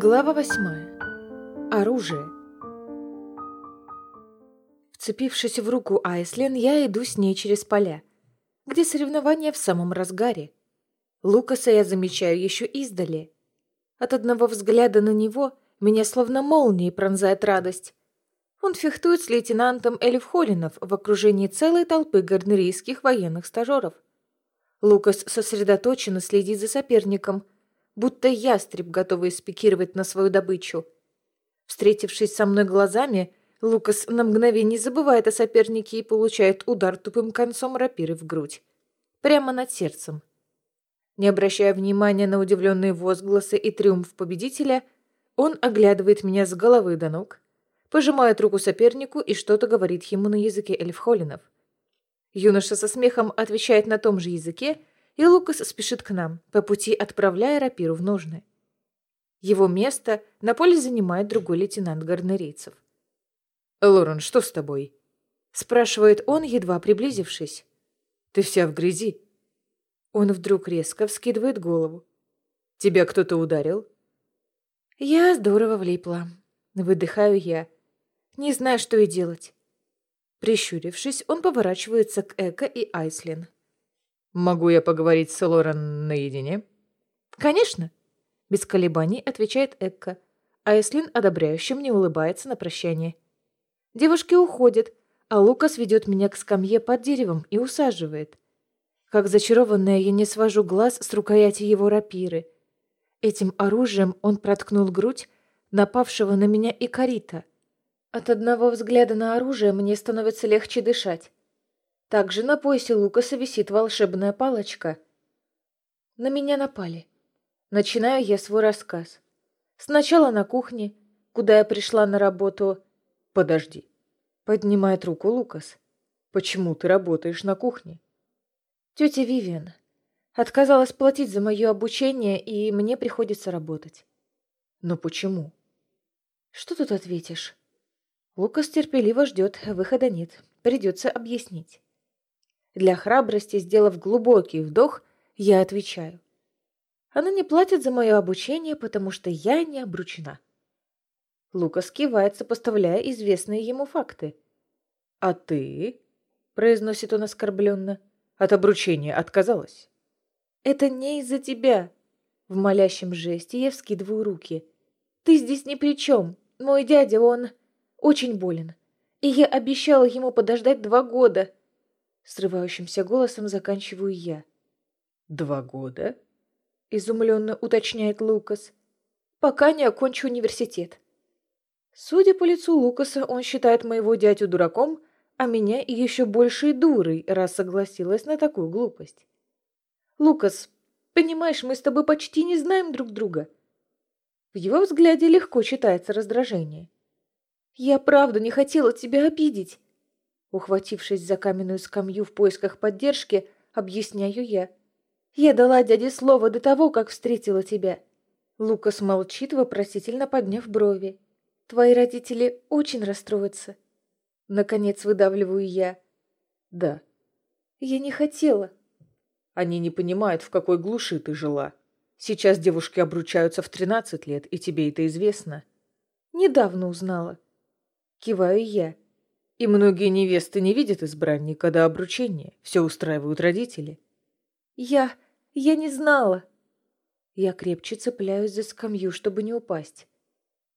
Глава восьмая. Оружие. Вцепившись в руку Айслен, я иду с ней через поля, где соревнования в самом разгаре. Лукаса я замечаю еще издали. От одного взгляда на него меня словно молнией пронзает радость. Он фехтует с лейтенантом Эльф Холлинов в окружении целой толпы гарнерийских военных стажеров. Лукас сосредоточенно следит за соперником – будто ястреб, готовый спикировать на свою добычу. Встретившись со мной глазами, Лукас на мгновение забывает о сопернике и получает удар тупым концом рапиры в грудь. Прямо над сердцем. Не обращая внимания на удивленные возгласы и триумф победителя, он оглядывает меня с головы до ног, пожимает руку сопернику и что-то говорит ему на языке эльфхолинов. Юноша со смехом отвечает на том же языке, и Лукас спешит к нам, по пути отправляя рапиру в ножны. Его место на поле занимает другой лейтенант гарнерийцев. «Лорен, что с тобой?» — спрашивает он, едва приблизившись. «Ты вся в грязи». Он вдруг резко вскидывает голову. «Тебя кто-то ударил?» Я здорово влипла. Выдыхаю я. Не знаю, что и делать. Прищурившись, он поворачивается к Эко и Айслин. «Могу я поговорить с Лорен наедине?» «Конечно!» — без колебаний отвечает Экка. Айслин одобряюще мне улыбается на прощание. Девушки уходят, а Лукас ведет меня к скамье под деревом и усаживает. Как зачарованная я не свожу глаз с рукояти его рапиры. Этим оружием он проткнул грудь напавшего на меня Икарита. От одного взгляда на оружие мне становится легче дышать. Также на поясе Лукаса висит волшебная палочка. На меня напали. Начинаю я свой рассказ. Сначала на кухне, куда я пришла на работу. Подожди. Поднимает руку Лукас. Почему ты работаешь на кухне? Тетя Вивиан отказалась платить за мое обучение, и мне приходится работать. Но почему? Что тут ответишь? Лукас терпеливо ждет, выхода нет. Придется объяснить. Для храбрости, сделав глубокий вдох, я отвечаю. Она не платит за мое обучение, потому что я не обручена. Лукас кивает, сопоставляя известные ему факты. «А ты?» — произносит он оскорбленно. «От обручения отказалась?» «Это не из-за тебя!» В молящем жесте я вскидываю руки. «Ты здесь ни при чем. Мой дядя, он очень болен. И я обещала ему подождать два года. Срывающимся голосом заканчиваю я. «Два года?» — изумленно уточняет Лукас. «Пока не окончу университет». Судя по лицу Лукаса, он считает моего дядю дураком, а меня еще большей дурой, раз согласилась на такую глупость. «Лукас, понимаешь, мы с тобой почти не знаем друг друга». В его взгляде легко читается раздражение. «Я правда не хотела тебя обидеть. Ухватившись за каменную скамью в поисках поддержки, объясняю я. «Я дала дяде слово до того, как встретила тебя». Лукас молчит, вопросительно подняв брови. «Твои родители очень расстроятся». Наконец выдавливаю я. «Да». «Я не хотела». «Они не понимают, в какой глуши ты жила. Сейчас девушки обручаются в тринадцать лет, и тебе это известно». «Недавно узнала». Киваю я. И многие невесты не видят избранника до обручения. Все устраивают родители. Я... я не знала. Я крепче цепляюсь за скамью, чтобы не упасть.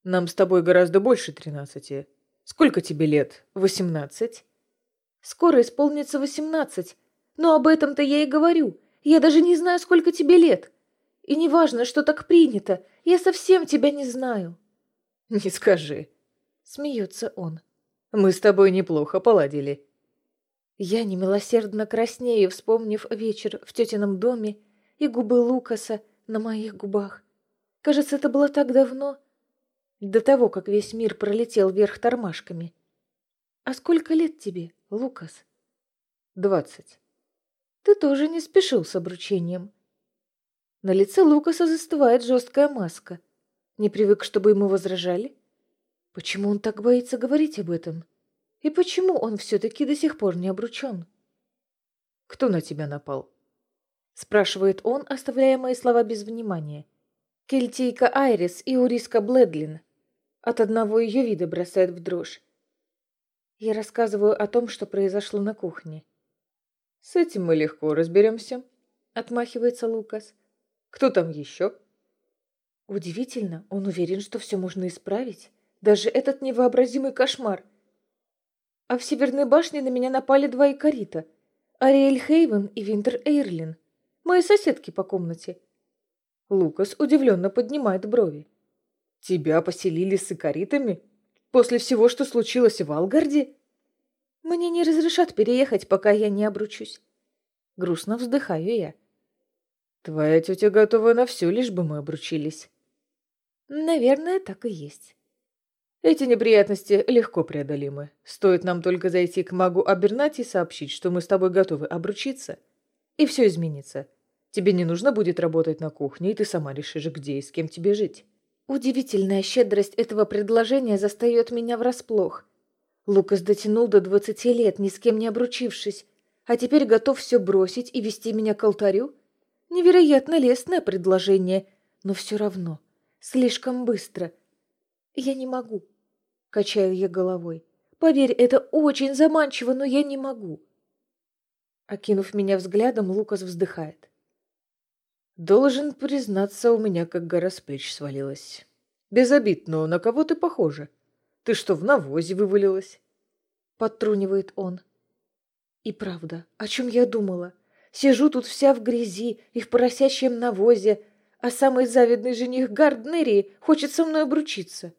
Нам с тобой гораздо больше тринадцати. Сколько тебе лет? Восемнадцать? Скоро исполнится восемнадцать. Но об этом-то я и говорю. Я даже не знаю, сколько тебе лет. И не важно, что так принято. Я совсем тебя не знаю. Не скажи. Смеется он. Мы с тобой неплохо поладили. Я немилосердно краснею, вспомнив вечер в тетином доме и губы Лукаса на моих губах. Кажется, это было так давно, до того, как весь мир пролетел вверх тормашками. А сколько лет тебе, Лукас? Двадцать. Ты тоже не спешил с обручением. На лице Лукаса застывает жесткая маска. Не привык, чтобы ему возражали? Почему он так боится говорить об этом? И почему он все-таки до сих пор не обручен? «Кто на тебя напал?» Спрашивает он, оставляя мои слова без внимания. Кельтийка Айрис и Уриска Бледлин. От одного ее вида бросает в дрожь. Я рассказываю о том, что произошло на кухне. «С этим мы легко разберемся», — отмахивается Лукас. «Кто там еще?» Удивительно, он уверен, что все можно исправить. Даже этот невообразимый кошмар. А в Северной башне на меня напали два икарита. Ариэль Хейвен и Винтер Эйрлин. Мои соседки по комнате. Лукас удивленно поднимает брови. «Тебя поселили с икаритами? После всего, что случилось в Алгарде?» «Мне не разрешат переехать, пока я не обручусь». Грустно вздыхаю я. «Твоя тетя готова на все, лишь бы мы обручились». «Наверное, так и есть». Эти неприятности легко преодолимы. Стоит нам только зайти к магу Абернати и сообщить, что мы с тобой готовы обручиться. И все изменится. Тебе не нужно будет работать на кухне, и ты сама решишь, где и с кем тебе жить. Удивительная щедрость этого предложения застает меня врасплох. Лукас дотянул до двадцати лет, ни с кем не обручившись, а теперь готов все бросить и вести меня к алтарю? Невероятно лестное предложение, но все равно слишком быстро. Я не могу. Качаю я головой. Поверь, это очень заманчиво, но я не могу. Окинув меня взглядом, Лукас вздыхает. Должен признаться, у меня как гора с плеч свалилась. Без обид, но на кого ты похожа? Ты что, в навозе вывалилась? Подтрунивает он. И правда, о чем я думала? Сижу тут вся в грязи и в поросящем навозе, а самый завидный жених Гарднерии хочет со мной обручиться.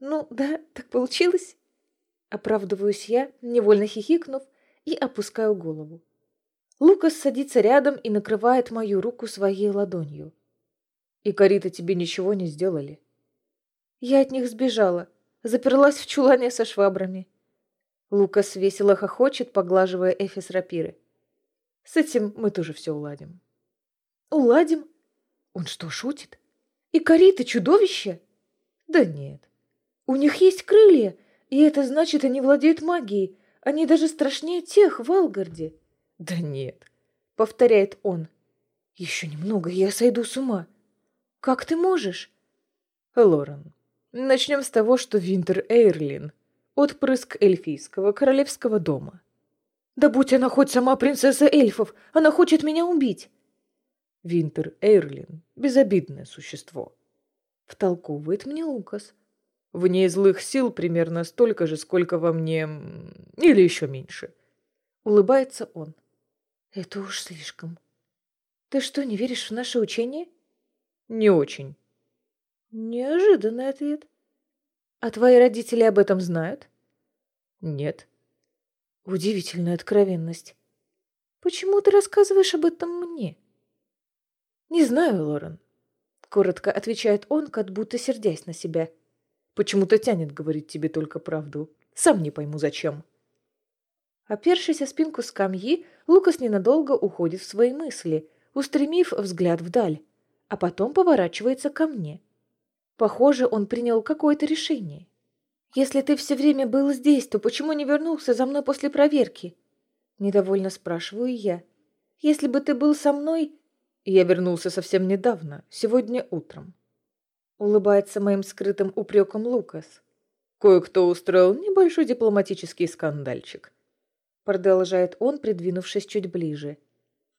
Ну, да, так получилось. Оправдываюсь я, невольно хихикнув, и опускаю голову. Лукас садится рядом и накрывает мою руку своей ладонью. «И Карита тебе ничего не сделали?» Я от них сбежала, заперлась в чулане со швабрами. Лукас весело хохочет, поглаживая эфис рапиры. «С этим мы тоже все уладим». «Уладим? Он что, шутит? И Карита чудовище?» «Да нет, у них есть крылья, и это значит, они владеют магией. Они даже страшнее тех в Алгарде. Да нет, повторяет он. Еще немного, я сойду с ума. Как ты можешь? Лорен, начнем с того, что Винтер Эйрлин — отпрыск эльфийского королевского дома. Да будь она хоть сама принцесса эльфов, она хочет меня убить. Винтер Эйрлин — безобидное существо. Втолковывает мне Лукас. В ней злых сил примерно столько же, сколько во мне... Или еще меньше. Улыбается он. Это уж слишком. Ты что, не веришь в наше учение? Не очень. Неожиданный ответ. А твои родители об этом знают? Нет. Удивительная откровенность. Почему ты рассказываешь об этом мне? Не знаю, Лорен. Коротко отвечает он, как будто сердясь на себя. — Почему-то тянет говорить тебе только правду. Сам не пойму, зачем. Опершись о спинку скамьи, Лукас ненадолго уходит в свои мысли, устремив взгляд вдаль, а потом поворачивается ко мне. Похоже, он принял какое-то решение. «Если ты все время был здесь, то почему не вернулся за мной после проверки?» Недовольно спрашиваю я. «Если бы ты был со мной...» Я вернулся совсем недавно, сегодня утром. Улыбается моим скрытым упреком Лукас. Кое-кто устроил небольшой дипломатический скандальчик. Продолжает он, придвинувшись чуть ближе.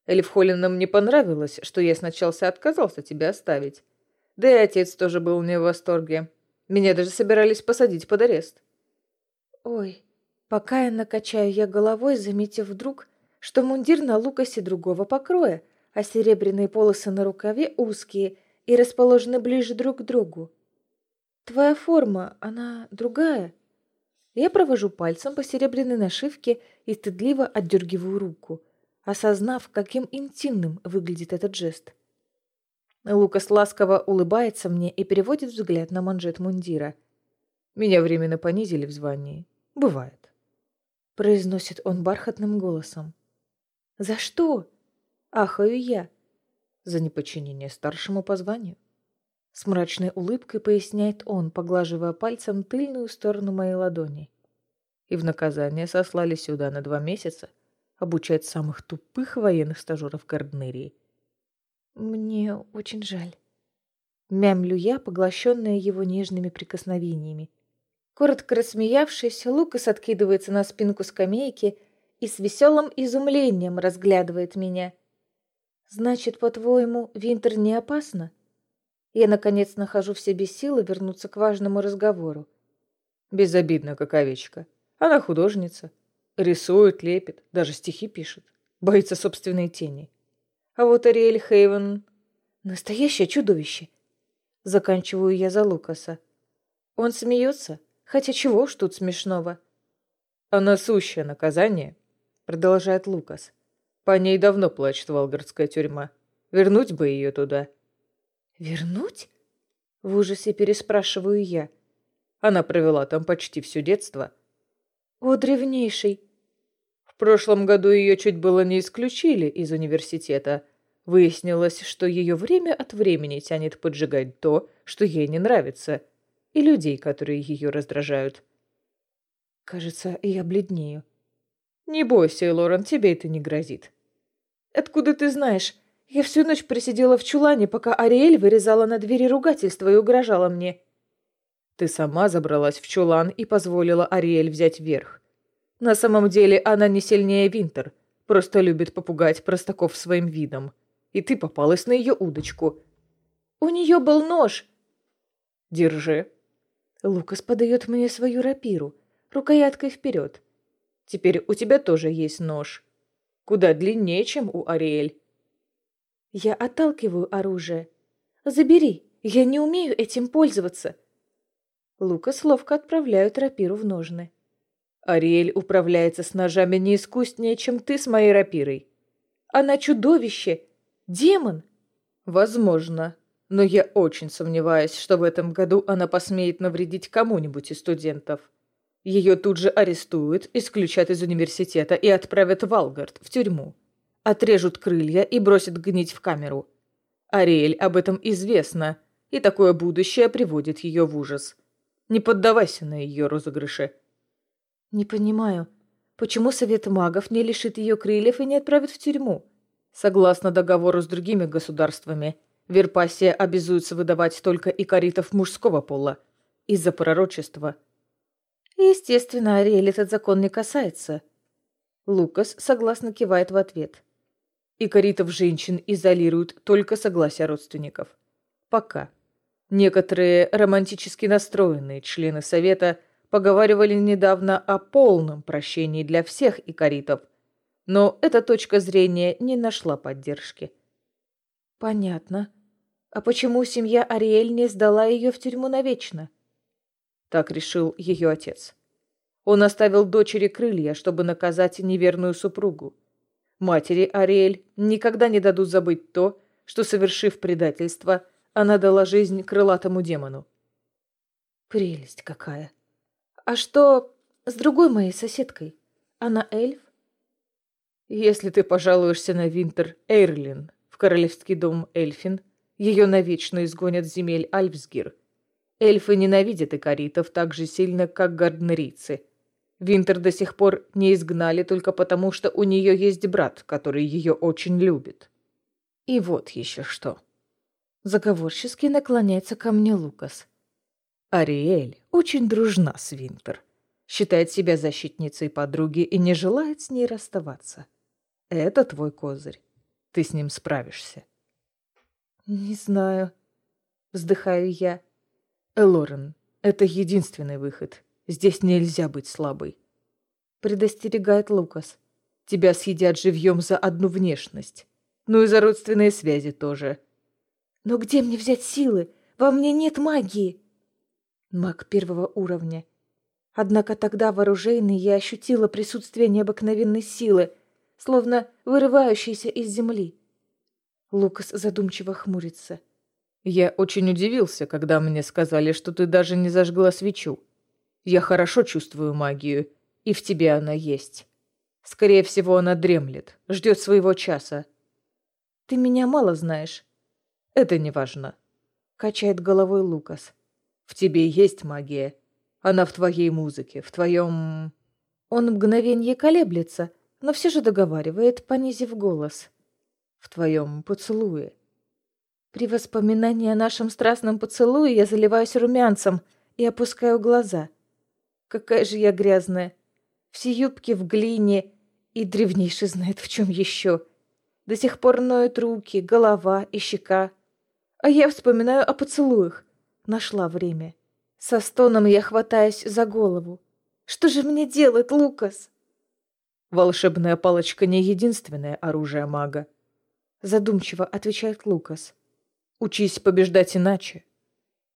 Эльфхолинам не понравилось, что я сначала отказался тебя оставить. Да и отец тоже был не в восторге. Меня даже собирались посадить под арест. Ой, пока я накачаю я головой, заметив вдруг, что мундир на Лукасе другого покроя, а серебряные полосы на рукаве узкие и расположены ближе друг к другу. Твоя форма, она другая. Я провожу пальцем по серебряной нашивке и стыдливо отдергиваю руку, осознав, каким интимным выглядит этот жест. Лукас ласково улыбается мне и переводит взгляд на манжет мундира. «Меня временно понизили в звании. Бывает», — произносит он бархатным голосом. «За что?» — ахаю я за неподчинение старшему по званию. С мрачной улыбкой поясняет он, поглаживая пальцем тыльную сторону моей ладони. И в наказание сослали сюда на два месяца обучать самых тупых военных стажеров Гарднерии. Мне очень жаль. Мямлю я, поглощенная его нежными прикосновениями. Коротко рассмеявшись, Лукас откидывается на спинку скамейки и с веселым изумлением разглядывает меня. «Значит, по-твоему, Винтер не опасно?» Я, наконец, нахожу в себе силы вернуться к важному разговору. Безобидно, как овечка. Она художница. Рисует, лепит, даже стихи пишет. Боится собственной тени. А вот Ариэль Хейвен... Настоящее чудовище. Заканчиваю я за Лукаса. Он смеется, хотя чего ж тут смешного? Она сущее наказание, продолжает Лукас. По ней давно плачет Волгардская тюрьма. Вернуть бы ее туда. Вернуть? В ужасе переспрашиваю я. Она провела там почти все детство. О, древнейший! В прошлом году ее чуть было не исключили из университета. Выяснилось, что ее время от времени тянет поджигать то, что ей не нравится, и людей, которые ее раздражают. Кажется, я бледнею. Не бойся, Лорен, тебе это не грозит. Откуда ты знаешь? Я всю ночь просидела в чулане, пока Ариэль вырезала на двери ругательство и угрожала мне. Ты сама забралась в чулан и позволила Ариэль взять верх. На самом деле она не сильнее Винтер, просто любит попугать простаков своим видом. И ты попалась на ее удочку. У нее был нож. Держи. Лукас подает мне свою рапиру, рукояткой вперед. Теперь у тебя тоже есть нож. Куда длиннее, чем у Ариэль. Я отталкиваю оружие. Забери, я не умею этим пользоваться. Лукас ловко отправляет рапиру в ножны. Ариэль управляется с ножами не искуснее, чем ты с моей рапирой. Она чудовище! Демон! Возможно. Но я очень сомневаюсь, что в этом году она посмеет навредить кому-нибудь из студентов. Ее тут же арестуют, исключат из университета и отправят в Алгард, в тюрьму. Отрежут крылья и бросят гнить в камеру. Ариэль об этом известно, и такое будущее приводит ее в ужас. Не поддавайся на ее розыгрыши. Не понимаю, почему Совет магов не лишит ее крыльев и не отправит в тюрьму? Согласно договору с другими государствами, Верпасия обязуется выдавать только икоритов мужского пола из-за пророчества. Естественно, Ариэль этот закон не касается. Лукас согласно кивает в ответ. Икоритов женщин изолируют только согласие родственников. Пока. Некоторые романтически настроенные члены Совета поговаривали недавно о полном прощении для всех икоритов, но эта точка зрения не нашла поддержки. Понятно. А почему семья Ариэль не сдала ее в тюрьму навечно? Так решил ее отец. Он оставил дочери крылья, чтобы наказать неверную супругу. Матери Ариэль никогда не дадут забыть то, что, совершив предательство, она дала жизнь крылатому демону. Прелесть какая. А что с другой моей соседкой? Она эльф? Если ты пожалуешься на Винтер Эйрлин в королевский дом Эльфин, ее навечно изгонят с земель Альфсгир. Эльфы ненавидят икоритов так же сильно, как гарднерийцы. Винтер до сих пор не изгнали только потому, что у нее есть брат, который ее очень любит. И вот еще что. Заговорчески наклоняется ко мне Лукас. Ариэль очень дружна с Винтер. Считает себя защитницей подруги и не желает с ней расставаться. Это твой козырь. Ты с ним справишься. Не знаю. Вздыхаю я. Элорен, это единственный выход. Здесь нельзя быть слабой. Предостерегает Лукас. Тебя съедят живьем за одну внешность. Ну и за родственные связи тоже. Но где мне взять силы? Во мне нет магии. Маг первого уровня. Однако тогда в оружейной я ощутила присутствие необыкновенной силы, словно вырывающейся из земли. Лукас задумчиво хмурится. Я очень удивился, когда мне сказали, что ты даже не зажгла свечу. Я хорошо чувствую магию, и в тебе она есть. Скорее всего, она дремлет, ждет своего часа. Ты меня мало знаешь. Это не важно. Качает головой Лукас. В тебе есть магия. Она в твоей музыке, в твоем... Он мгновенье колеблется, но все же договаривает, понизив голос. В твоем поцелуе. При воспоминании о нашем страстном поцелуе я заливаюсь румянцем и опускаю глаза. Какая же я грязная. Все юбки в глине, и древнейший знает в чем еще. До сих пор ноют руки, голова и щека. А я вспоминаю о поцелуях. Нашла время. Со стоном я хватаюсь за голову. Что же мне делать, Лукас? Волшебная палочка не единственное оружие мага. Задумчиво отвечает Лукас. Учись побеждать иначе.